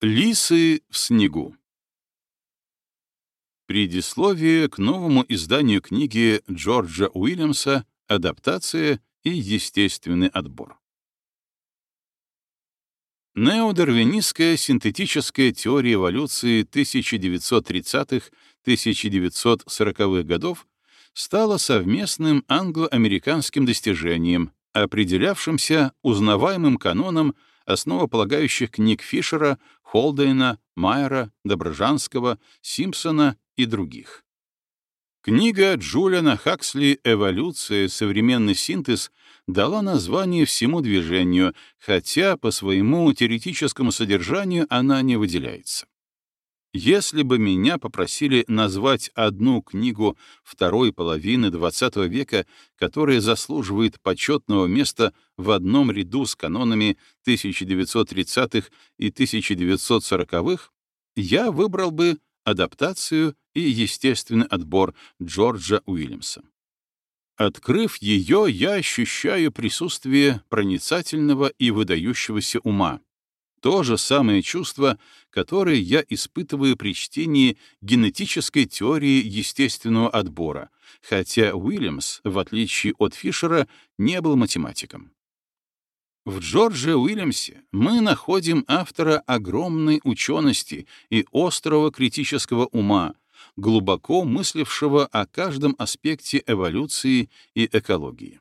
Лисы в снегу. Предисловие к новому изданию книги Джорджа Уильямса «Адаптация и естественный отбор». Неодарвинистская синтетическая теория эволюции 1930-1940-х годов стала совместным англо-американским достижением, определявшимся узнаваемым каноном основополагающих книг Фишера, Холдейна, Майера, Доброжанского, Симпсона и других. Книга Джулиана Хаксли «Эволюция. Современный синтез» дала название всему движению, хотя по своему теоретическому содержанию она не выделяется. Если бы меня попросили назвать одну книгу второй половины XX века, которая заслуживает почетного места в одном ряду с канонами 1930-х и 1940-х, я выбрал бы адаптацию и естественный отбор Джорджа Уильямса. Открыв ее, я ощущаю присутствие проницательного и выдающегося ума, то же самое чувство, которое я испытываю при чтении генетической теории естественного отбора, хотя Уильямс, в отличие от Фишера, не был математиком. В Джордже Уильямсе мы находим автора огромной учености и острого критического ума, глубоко мыслившего о каждом аспекте эволюции и экологии.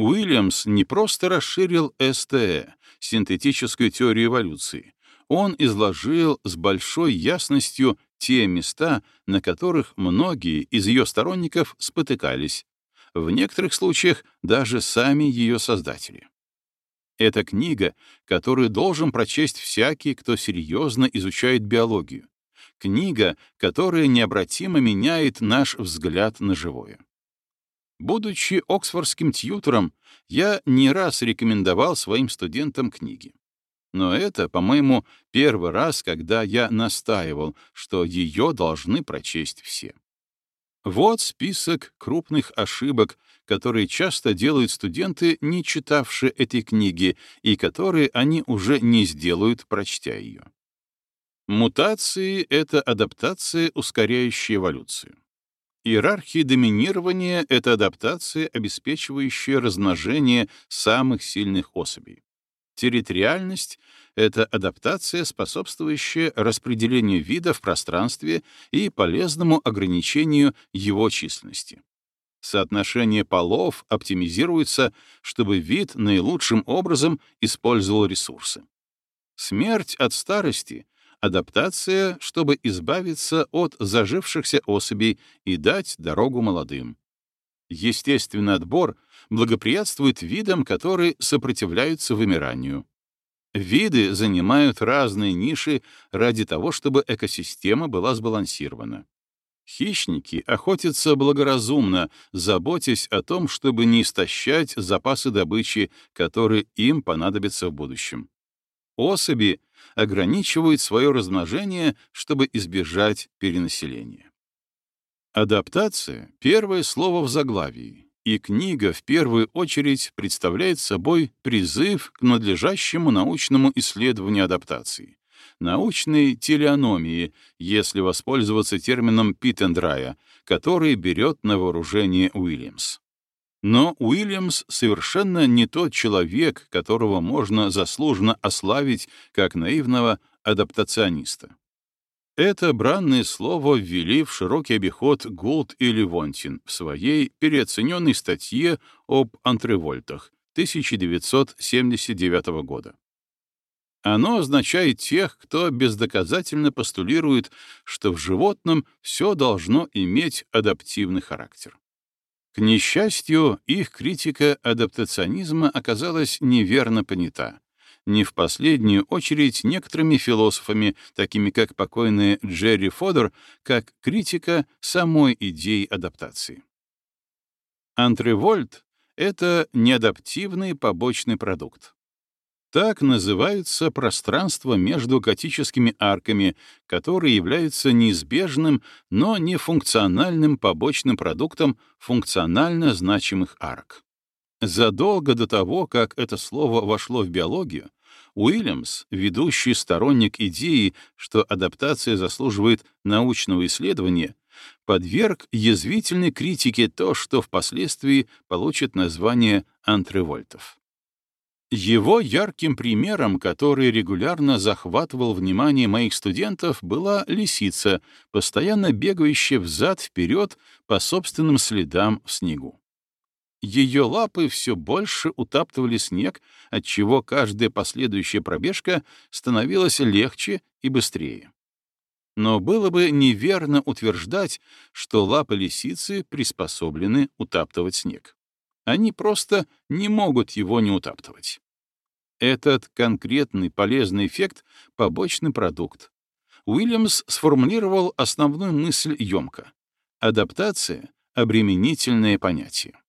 Уильямс не просто расширил СТЭ, синтетическую теорию эволюции, он изложил с большой ясностью те места, на которых многие из ее сторонников спотыкались, в некоторых случаях даже сами ее создатели. Это книга, которую должен прочесть всякий, кто серьезно изучает биологию. Книга, которая необратимо меняет наш взгляд на живое. Будучи оксфордским тьютором, я не раз рекомендовал своим студентам книги. Но это, по-моему, первый раз, когда я настаивал, что ее должны прочесть все. Вот список крупных ошибок, которые часто делают студенты, не читавшие этой книги, и которые они уже не сделают, прочтя ее. Мутации — это адаптация, ускоряющая эволюцию. Иерархия доминирования — это адаптация, обеспечивающая размножение самых сильных особей. Территориальность — это адаптация, способствующая распределению вида в пространстве и полезному ограничению его численности. Соотношение полов оптимизируется, чтобы вид наилучшим образом использовал ресурсы. Смерть от старости адаптация, чтобы избавиться от зажившихся особей и дать дорогу молодым. Естественный отбор благоприятствует видам, которые сопротивляются вымиранию. Виды занимают разные ниши ради того, чтобы экосистема была сбалансирована. Хищники охотятся благоразумно, заботясь о том, чтобы не истощать запасы добычи, которые им понадобятся в будущем. Особи ограничивают свое размножение, чтобы избежать перенаселения. Адаптация — первое слово в заглавии, и книга в первую очередь представляет собой призыв к надлежащему научному исследованию адаптации, научной телеономии, если воспользоваться термином Питтендрая, который берет на вооружение Уильямс. Но Уильямс совершенно не тот человек, которого можно заслуженно ославить как наивного адаптациониста. Это бранное слово ввели в широкий обиход Гулд и Левонтин в своей переоцененной статье об антревольтах 1979 года. Оно означает тех, кто бездоказательно постулирует, что в животном все должно иметь адаптивный характер. К несчастью, их критика адаптационизма оказалась неверно понята. Не в последнюю очередь некоторыми философами, такими как покойный Джерри Фодор, как критика самой идеи адаптации. Антревольт — это неадаптивный побочный продукт. Так называются пространства между готическими арками, которые являются неизбежным, но не функциональным побочным продуктом функционально значимых арок. Задолго до того, как это слово вошло в биологию, Уильямс, ведущий сторонник идеи, что адаптация заслуживает научного исследования, подверг язвительной критике то, что впоследствии получит название антревольтов. Его ярким примером, который регулярно захватывал внимание моих студентов, была лисица, постоянно бегающая взад-вперед по собственным следам в снегу. Ее лапы все больше утаптывали снег, отчего каждая последующая пробежка становилась легче и быстрее. Но было бы неверно утверждать, что лапы лисицы приспособлены утаптывать снег. Они просто не могут его не утаптывать. Этот конкретный полезный эффект — побочный продукт. Уильямс сформулировал основную мысль емко. Адаптация — обременительное понятие.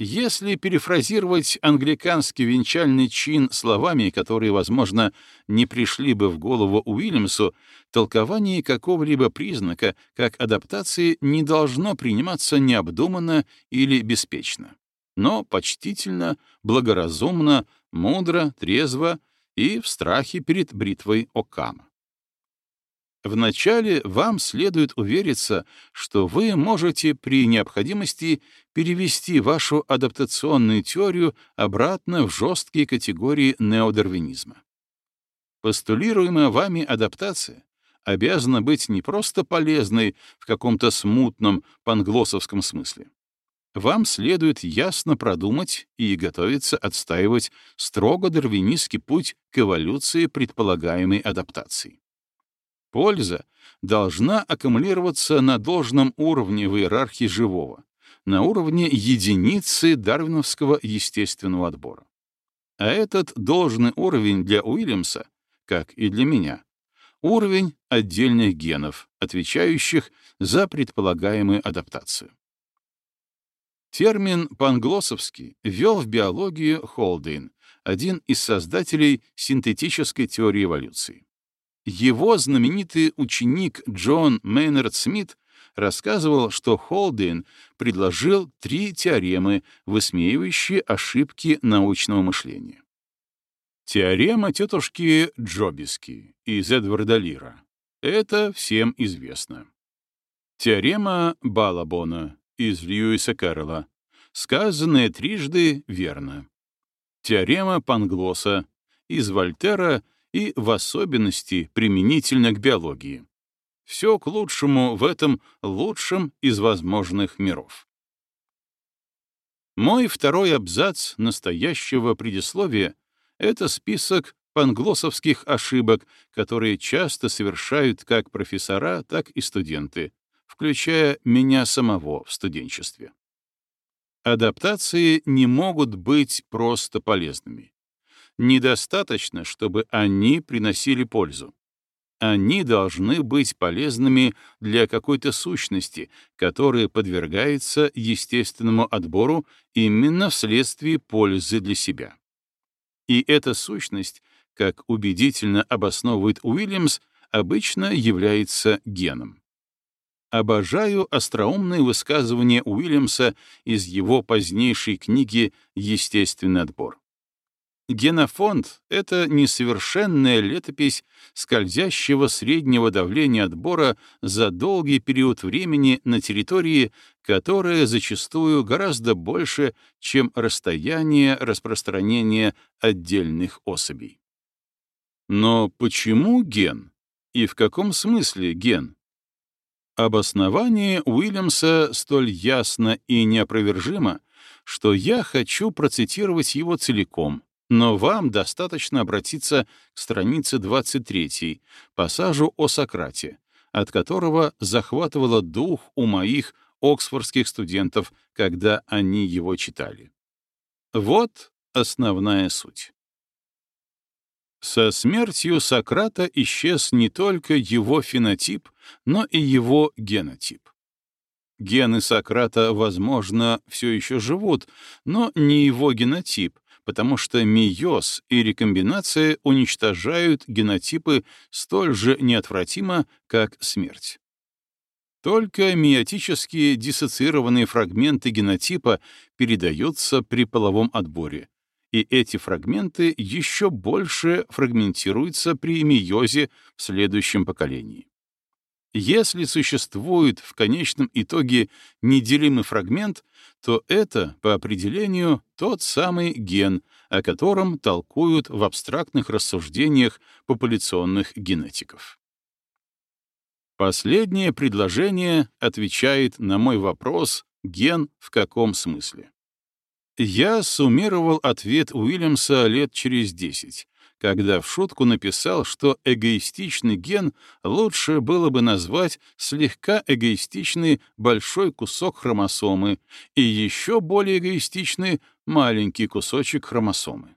Если перефразировать англиканский венчальный чин словами, которые, возможно, не пришли бы в голову Уильямсу, толкование какого-либо признака как адаптации не должно приниматься необдуманно или беспечно, но почтительно, благоразумно, мудро, трезво и в страхе перед бритвой Окама. Вначале вам следует увериться, что вы можете при необходимости перевести вашу адаптационную теорию обратно в жесткие категории неодарвинизма. Постулируемая вами адаптация обязана быть не просто полезной в каком-то смутном панглосовском смысле. Вам следует ясно продумать и готовиться отстаивать строго дарвинистский путь к эволюции предполагаемой адаптации. Польза должна аккумулироваться на должном уровне в иерархии живого, на уровне единицы дарвиновского естественного отбора. А этот должный уровень для Уильямса, как и для меня, уровень отдельных генов, отвечающих за предполагаемую адаптацию. Термин «панглоссовский» ввел в биологию Холдейн, один из создателей синтетической теории эволюции. Его знаменитый ученик Джон Мейнард Смит рассказывал, что Холдейн предложил три теоремы, высмеивающие ошибки научного мышления. Теорема тетушки Джобиски из Эдварда Лира. Это всем известно. Теорема Балабона из Льюиса Кэрролла. Сказанное трижды верно. Теорема Панглоса из Вольтера — и в особенности применительно к биологии. Все к лучшему в этом лучшем из возможных миров. Мой второй абзац настоящего предисловия — это список панглосовских ошибок, которые часто совершают как профессора, так и студенты, включая меня самого в студенчестве. Адаптации не могут быть просто полезными недостаточно, чтобы они приносили пользу. Они должны быть полезными для какой-то сущности, которая подвергается естественному отбору именно вследствие пользы для себя. И эта сущность, как убедительно обосновывает Уильямс, обычно является геном. Обожаю остроумные высказывания Уильямса из его позднейшей книги «Естественный отбор». Генофонд — это несовершенная летопись скользящего среднего давления отбора за долгий период времени на территории, которая зачастую гораздо больше, чем расстояние распространения отдельных особей. Но почему ген? И в каком смысле ген? Обоснование Уильямса столь ясно и неопровержимо, что я хочу процитировать его целиком — но вам достаточно обратиться к странице 23, пассажу о Сократе, от которого захватывало дух у моих оксфордских студентов, когда они его читали. Вот основная суть. Со смертью Сократа исчез не только его фенотип, но и его генотип. Гены Сократа, возможно, все еще живут, но не его генотип, потому что мейоз и рекомбинация уничтожают генотипы столь же неотвратимо, как смерть. Только миотические диссоциированные фрагменты генотипа передаются при половом отборе, и эти фрагменты еще больше фрагментируются при мейозе в следующем поколении. Если существует в конечном итоге неделимый фрагмент, то это, по определению, тот самый ген, о котором толкуют в абстрактных рассуждениях популяционных генетиков. Последнее предложение отвечает на мой вопрос «ген в каком смысле?». Я суммировал ответ Уильямса лет через десять, когда в шутку написал, что эгоистичный ген лучше было бы назвать слегка эгоистичный большой кусок хромосомы и еще более эгоистичный маленький кусочек хромосомы.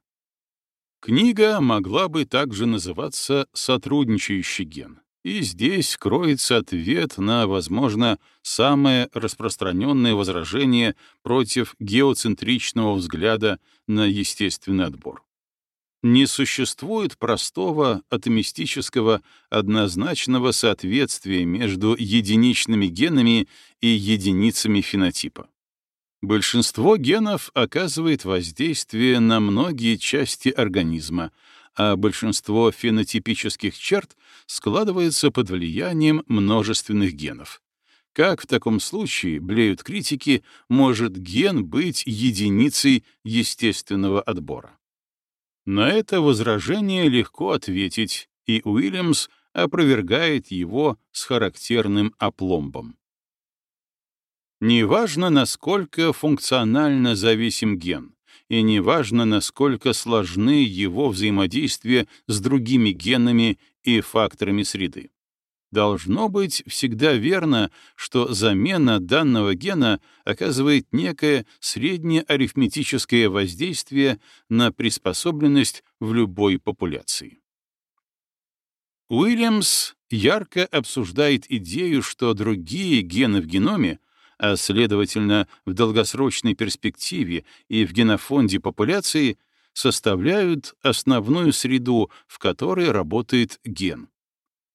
Книга могла бы также называться «Сотрудничающий ген». И здесь кроется ответ на, возможно, самое распространенное возражение против геоцентричного взгляда на естественный отбор не существует простого атомистического однозначного соответствия между единичными генами и единицами фенотипа. Большинство генов оказывает воздействие на многие части организма, а большинство фенотипических черт складывается под влиянием множественных генов. Как в таком случае, блеют критики, может ген быть единицей естественного отбора? На это возражение легко ответить, и Уильямс опровергает его с характерным опломбом. Неважно, насколько функционально зависим ген, и неважно, насколько сложны его взаимодействия с другими генами и факторами среды. Должно быть всегда верно, что замена данного гена оказывает некое среднее арифметическое воздействие на приспособленность в любой популяции. Уильямс ярко обсуждает идею, что другие гены в геноме, а следовательно в долгосрочной перспективе и в генофонде популяции, составляют основную среду, в которой работает ген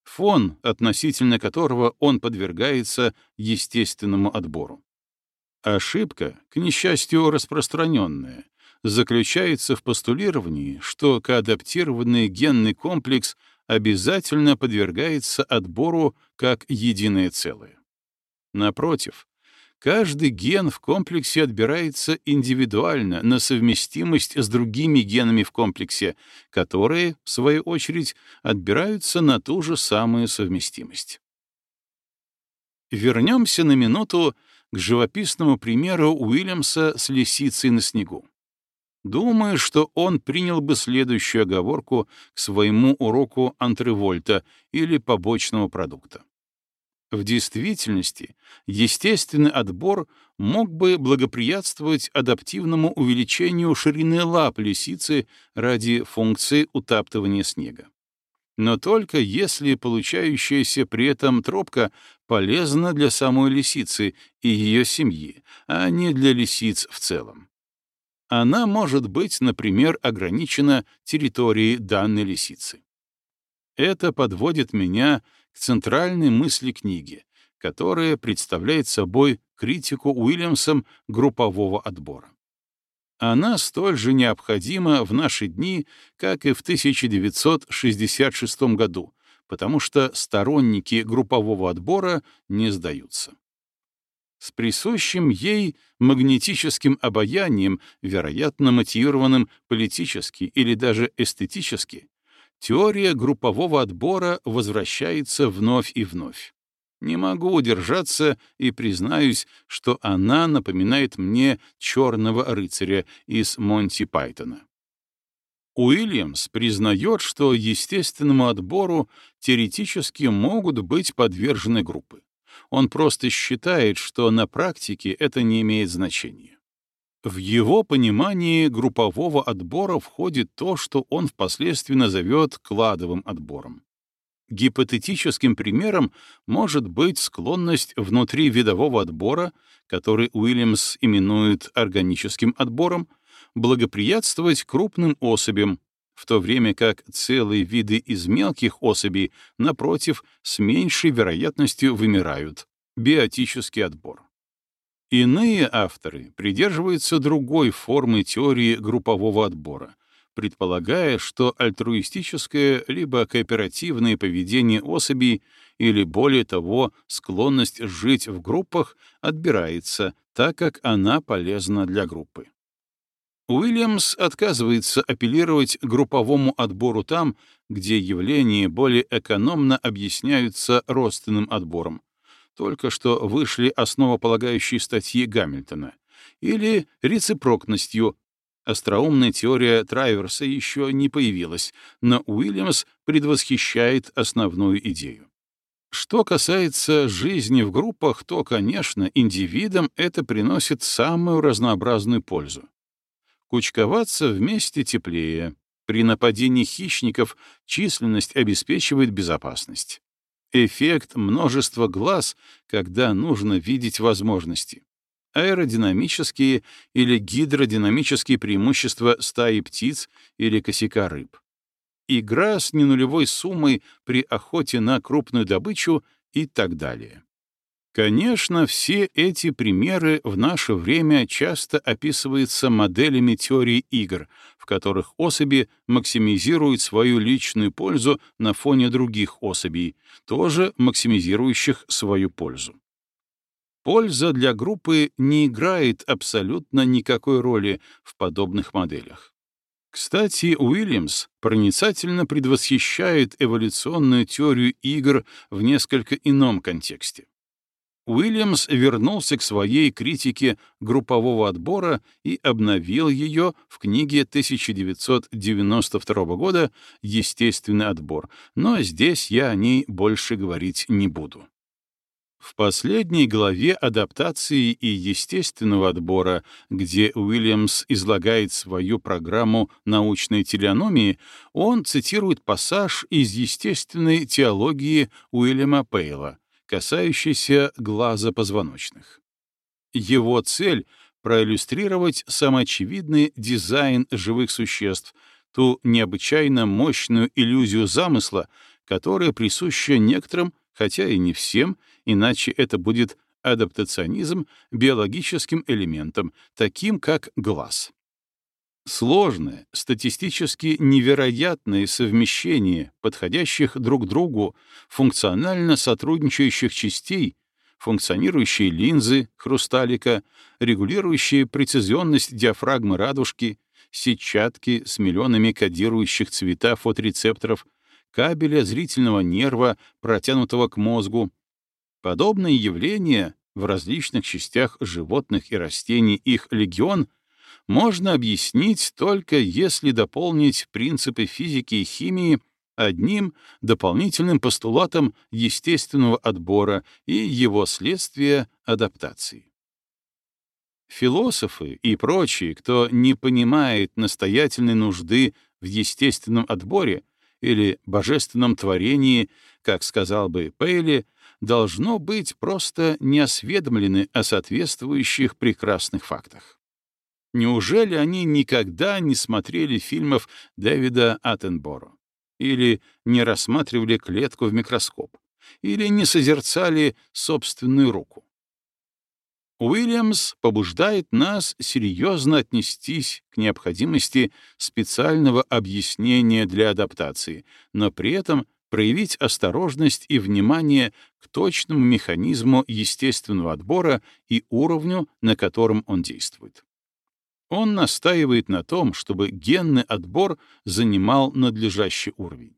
фон, относительно которого он подвергается естественному отбору. Ошибка, к несчастью распространенная, заключается в постулировании, что коадаптированный генный комплекс обязательно подвергается отбору как единое целое. Напротив, Каждый ген в комплексе отбирается индивидуально на совместимость с другими генами в комплексе, которые, в свою очередь, отбираются на ту же самую совместимость. Вернемся на минуту к живописному примеру Уильямса с лисицей на снегу. Думаю, что он принял бы следующую оговорку к своему уроку антревольта или побочного продукта. В действительности, естественный отбор мог бы благоприятствовать адаптивному увеличению ширины лап лисицы ради функции утаптывания снега. Но только если получающаяся при этом тропка полезна для самой лисицы и ее семьи, а не для лисиц в целом. Она может быть, например, ограничена территорией данной лисицы. Это подводит меня к центральной мысли книги, которая представляет собой критику Уильямсом группового отбора. Она столь же необходима в наши дни, как и в 1966 году, потому что сторонники группового отбора не сдаются. С присущим ей магнетическим обаянием, вероятно, мотивированным политически или даже эстетически, теория группового отбора возвращается вновь и вновь. Не могу удержаться и признаюсь, что она напоминает мне черного рыцаря из Монти Пайтона. Уильямс признает, что естественному отбору теоретически могут быть подвержены группы. Он просто считает, что на практике это не имеет значения. В его понимании группового отбора входит то, что он впоследствии назовет кладовым отбором. Гипотетическим примером может быть склонность внутри видового отбора, который Уильямс именует органическим отбором, благоприятствовать крупным особям, в то время как целые виды из мелких особей, напротив, с меньшей вероятностью вымирают — биотический отбор. Иные авторы придерживаются другой формы теории группового отбора, предполагая, что альтруистическое либо кооперативное поведение особей или, более того, склонность жить в группах отбирается, так как она полезна для группы. Уильямс отказывается апеллировать групповому отбору там, где явления более экономно объясняются родственным отбором. Только что вышли основополагающие статьи Гамильтона. Или рецепрокностью. Остроумная теория Трайверса еще не появилась, но Уильямс предвосхищает основную идею. Что касается жизни в группах, то, конечно, индивидам это приносит самую разнообразную пользу. Кучковаться вместе теплее. При нападении хищников численность обеспечивает безопасность. Эффект множества глаз, когда нужно видеть возможности. Аэродинамические или гидродинамические преимущества стаи птиц или косяка рыб. Игра с ненулевой суммой при охоте на крупную добычу и так далее. Конечно, все эти примеры в наше время часто описываются моделями теории игр, в которых особи максимизируют свою личную пользу на фоне других особей, тоже максимизирующих свою пользу. Польза для группы не играет абсолютно никакой роли в подобных моделях. Кстати, Уильямс проницательно предвосхищает эволюционную теорию игр в несколько ином контексте. Уильямс вернулся к своей критике группового отбора и обновил ее в книге 1992 года «Естественный отбор», но здесь я о ней больше говорить не буду. В последней главе адаптации и естественного отбора, где Уильямс излагает свою программу научной телеономии, он цитирует пассаж из естественной теологии Уильяма Пейла — касающийся глаза позвоночных. Его цель — проиллюстрировать самоочевидный дизайн живых существ, ту необычайно мощную иллюзию замысла, которая присуща некоторым, хотя и не всем, иначе это будет адаптационизм биологическим элементам, таким как глаз. Сложное, статистически невероятное совмещение подходящих друг другу функционально сотрудничающих частей, функционирующие линзы хрусталика, регулирующие прецизионность диафрагмы радужки, сетчатки с миллионами кодирующих цвета фоторецепторов, кабеля зрительного нерва, протянутого к мозгу. Подобные явления в различных частях животных и растений их легион — можно объяснить только если дополнить принципы физики и химии одним дополнительным постулатом естественного отбора и его следствия адаптации. Философы и прочие, кто не понимает настоятельной нужды в естественном отборе или божественном творении, как сказал бы Пейли, должно быть просто неосведомлены о соответствующих прекрасных фактах. Неужели они никогда не смотрели фильмов Дэвида Аттенборо? Или не рассматривали клетку в микроскоп? Или не созерцали собственную руку? Уильямс побуждает нас серьезно отнестись к необходимости специального объяснения для адаптации, но при этом проявить осторожность и внимание к точному механизму естественного отбора и уровню, на котором он действует. Он настаивает на том, чтобы генный отбор занимал надлежащий уровень.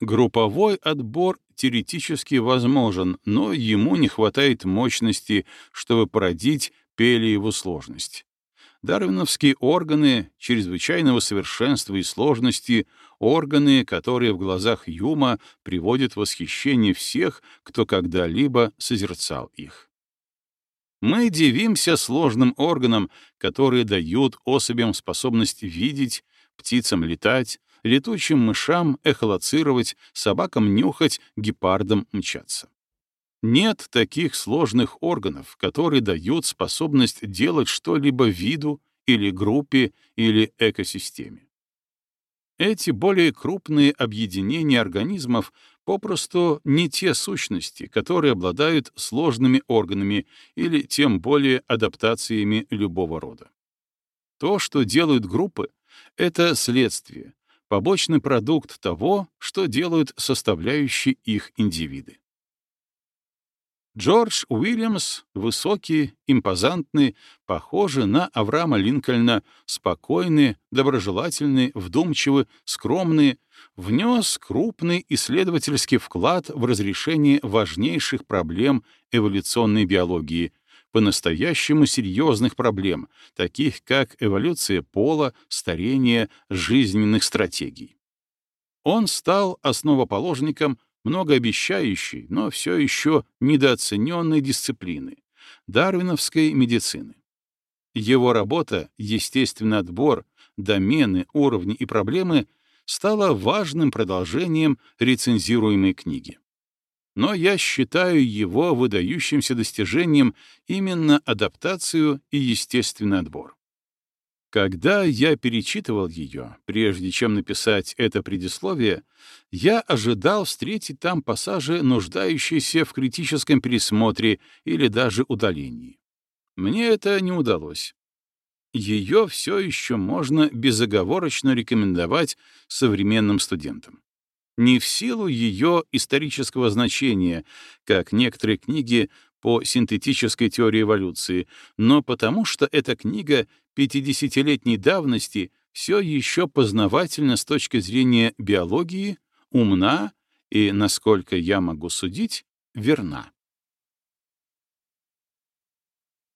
Групповой отбор теоретически возможен, но ему не хватает мощности, чтобы породить пелиеву сложность. Дарвиновские органы чрезвычайного совершенства и сложности — органы, которые в глазах Юма приводят восхищение всех, кто когда-либо созерцал их. Мы дивимся сложным органам, которые дают особям способность видеть, птицам летать, летучим мышам эхолоцировать, собакам нюхать, гепардам мчаться. Нет таких сложных органов, которые дают способность делать что-либо виду или группе или экосистеме. Эти более крупные объединения организмов попросту не те сущности, которые обладают сложными органами или тем более адаптациями любого рода. То, что делают группы, — это следствие, побочный продукт того, что делают составляющие их индивиды. Джордж Уильямс, высокий, импозантный, похожий на Авраама Линкольна, спокойный, доброжелательный, вдумчивый, скромный, внес крупный исследовательский вклад в разрешение важнейших проблем эволюционной биологии, по-настоящему серьезных проблем, таких как эволюция пола, старение, жизненных стратегий. Он стал основоположником многообещающей, но все еще недооцененной дисциплины — дарвиновской медицины. Его работа «Естественный отбор», «Домены, уровни и проблемы» стала важным продолжением рецензируемой книги. Но я считаю его выдающимся достижением именно адаптацию и естественный отбор. Когда я перечитывал ее, прежде чем написать это предисловие, я ожидал встретить там пассажи, нуждающиеся в критическом пересмотре или даже удалении. Мне это не удалось. Ее все еще можно безоговорочно рекомендовать современным студентам. Не в силу ее исторического значения, как некоторые книги по синтетической теории эволюции, но потому что эта книга 50-летней давности все еще познавательна с точки зрения биологии, умна и, насколько я могу судить, верна.